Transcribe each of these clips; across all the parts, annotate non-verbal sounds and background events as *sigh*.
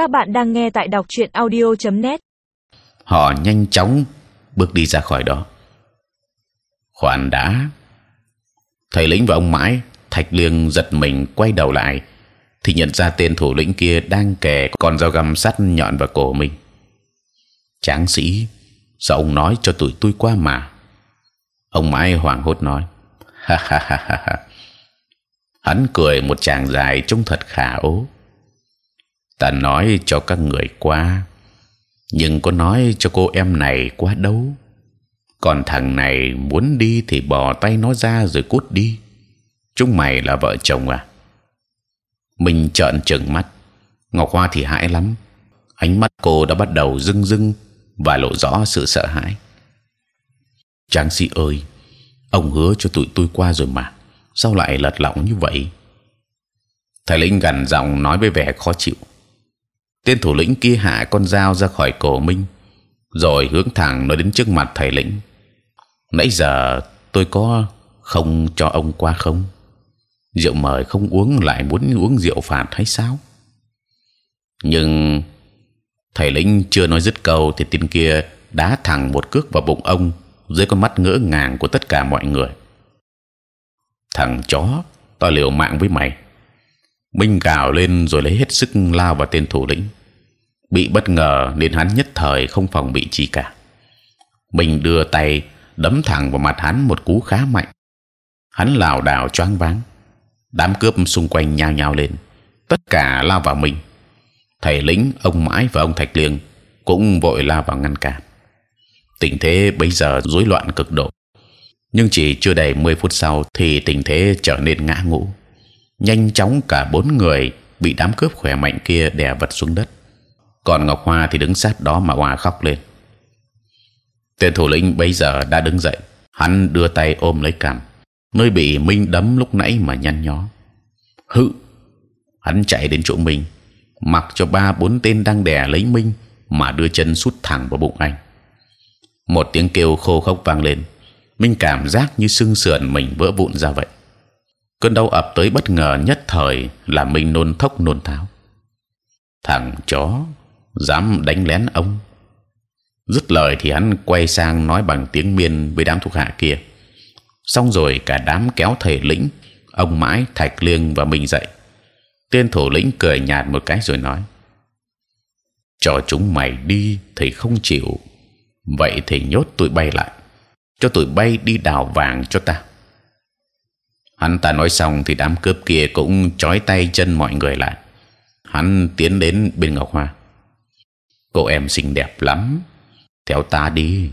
Các bạn đang nghe tại đọc truyện audio.net. Họ nhanh chóng bước đi ra khỏi đó. Khoan đã. Thầy lĩnh và ông mãi Thạch Liêng giật mình quay đầu lại, thì nhận ra tên thủ lĩnh kia đang kề con dao găm sắt nhọn vào cổ mình. Tráng sĩ, sao ông nói cho tụi tôi qua mà? Ông mãi hoảng hốt nói, ha ha ha ha ha. Hắn cười một tràng dài trông thật khả ố là nói cho các người qua. Nhưng có nói cho cô em này qua đâu? Còn thằng này muốn đi thì bỏ tay nó ra rồi cút đi. Chúng mày là vợ chồng à? Mình trợn trừng mắt. Ngọc hoa thì hãi lắm. Ánh mắt cô đã bắt đầu rưng rưng và lộ rõ sự sợ hãi. Tráng sĩ ơi, ông hứa cho tụi tôi qua rồi mà. Sao lại lật lọng như vậy? Thầy lĩnh gằn giọng nói với vẻ khó chịu tên thủ lĩnh kia hạ con dao ra khỏi cổ minh, rồi hướng thẳng nó đến trước mặt thầy lĩnh. Nãy giờ tôi có không cho ông qua không? Rượu mời không uống lại muốn uống rượu phạt hay sao? Nhưng thầy lĩnh chưa nói dứt câu thì tên kia đá thẳng một cước vào bụng ông, dưới con mắt ngỡ ngàng của tất cả mọi người. Thằng chó, tao liều mạng với mày. Minh gào lên rồi lấy hết sức lao vào tên thủ lĩnh bị bất ngờ nên hắn nhất thời không phòng bị chi cả. Mình đưa tay đấm thẳng vào mặt hắn một cú khá mạnh. Hắn lảo đảo choáng váng. Đám cướp xung quanh nhao nhao lên. Tất cả lao vào mình. Thầy lính, ông mãi và ông thạch liêng cũng vội lao vào ngăn cản. Tình thế bây giờ rối loạn cực độ. Nhưng chỉ chưa đầy 10 phút sau thì tình thế trở nên ngã ngũ. Nhanh chóng cả bốn người bị đám cướp khỏe mạnh kia đè vật xuống đất còn ngọc hoa thì đứng sát đó mà hòa khóc lên. Tên thủ lĩnh bây giờ đã đứng dậy. Hắn đưa tay ôm lấy cằm. Nơi bị minh đấm lúc nãy mà nhăn nhó. Hự! Hắn chạy đến chỗ mình, mặc cho ba bốn tên đang đè lấy minh mà đưa chân sút thẳng vào bụng anh. Một tiếng kêu khô khốc vang lên. Minh cảm giác như xương sườn mình vỡ vụn ra vậy. Cơn đau ập tới bất ngờ nhất thời làm minh nôn thốc nôn tháo. Thằng chó! Dám đánh lén ông. Dứt lời thì hắn quay sang nói bằng tiếng miên với đám thuộc hạ kia. Xong rồi cả đám kéo thầy lĩnh, ông mãi, thạch liêng và mình dậy. Tên thủ lĩnh cười nhạt một cái rồi nói, cho chúng mày đi thì không chịu. Vậy thì nhốt tụi bay lại, cho tụi bay đi đào vàng cho ta. Hắn ta nói xong thì đám cướp kia cũng trói tay chân mọi người lại. Hắn tiến đến bên ngọc hoa cô em xinh đẹp lắm. Theo ta đi,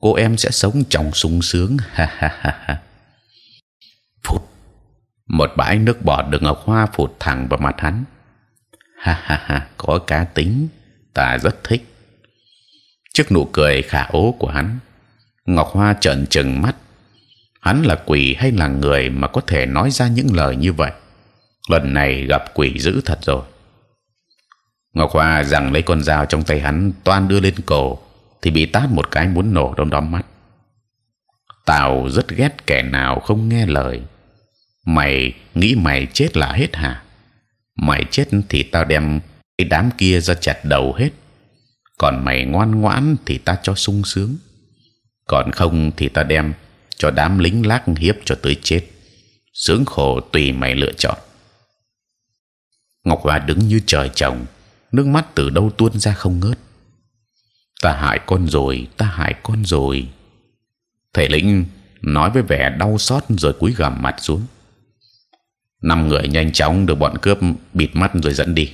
cô em sẽ sống trong sung sướng. *laughs* Ha ha ha ha. Phụt. Một bãi nước bọt được ngọc hoa phụt thẳng vào mặt hắn. Ha ha ha, có cá tính. Ta rất thích. Trước nụ cười khả ố của hắn, ngọc hoa trợn trừng mắt. Hắn là quỷ hay là người mà có thể nói ra những lời như vậy? Lần này gặp quỷ dữ thật rồi ngọc hoa rằng lấy con dao trong tay hắn, toan đưa lên cổ, thì bị tát một cái muốn nổ đom đom mắt. Tào rất ghét kẻ nào không nghe lời. Mày nghĩ mày chết là hết hả? Mày chết thì tao đem cái đám kia ra chặt đầu hết. Còn mày ngoan ngoãn thì ta cho sung sướng. Còn không thì ta đem cho đám lính lác hiếp cho tới chết. Sướng khổ tùy mày lựa chọn. Ngọc hoa đứng như trời trồng nước mắt từ đâu tuôn ra không ngớt? Ta hại con rồi, ta hại con rồi. Thầy lĩnh nói với vẻ đau xót rồi cúi gằm mặt xuống. Năm người nhanh chóng được bọn cướp bịt mắt rồi dẫn đi.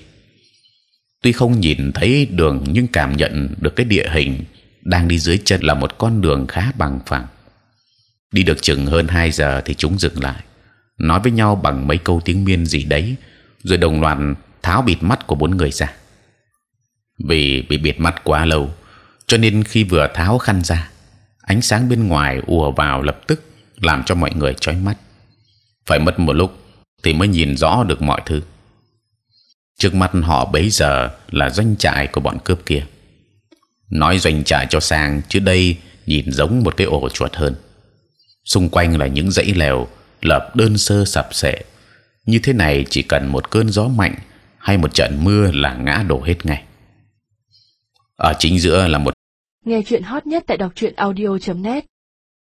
Tuy không nhìn thấy đường nhưng cảm nhận được cái địa hình đang đi dưới chân là một con đường khá bằng phẳng. Đi được chừng hơn 2 giờ thì chúng dừng lại, nói với nhau bằng mấy câu tiếng miên gì đấy, rồi đồng loạt tháo bịt mắt của bốn người ra vì bị bịt mắt quá lâu, cho nên khi vừa tháo khăn ra, ánh sáng bên ngoài ùa vào lập tức làm cho mọi người chói mắt. Phải mất một lúc thì mới nhìn rõ được mọi thứ. Trước mắt họ bấy giờ là doanh trại của bọn cướp kia. Nói doanh trại cho sang, chứ đây nhìn giống một cái ổ chuột hơn. Xung quanh là những dãy lều, lợp đơn sơ sập sệ. Như thế này chỉ cần một cơn gió mạnh hay một trận mưa là ngã đổ hết ngay ở chính giữa là một Nghe chuyện hot nhất tại đọc truyện audio.net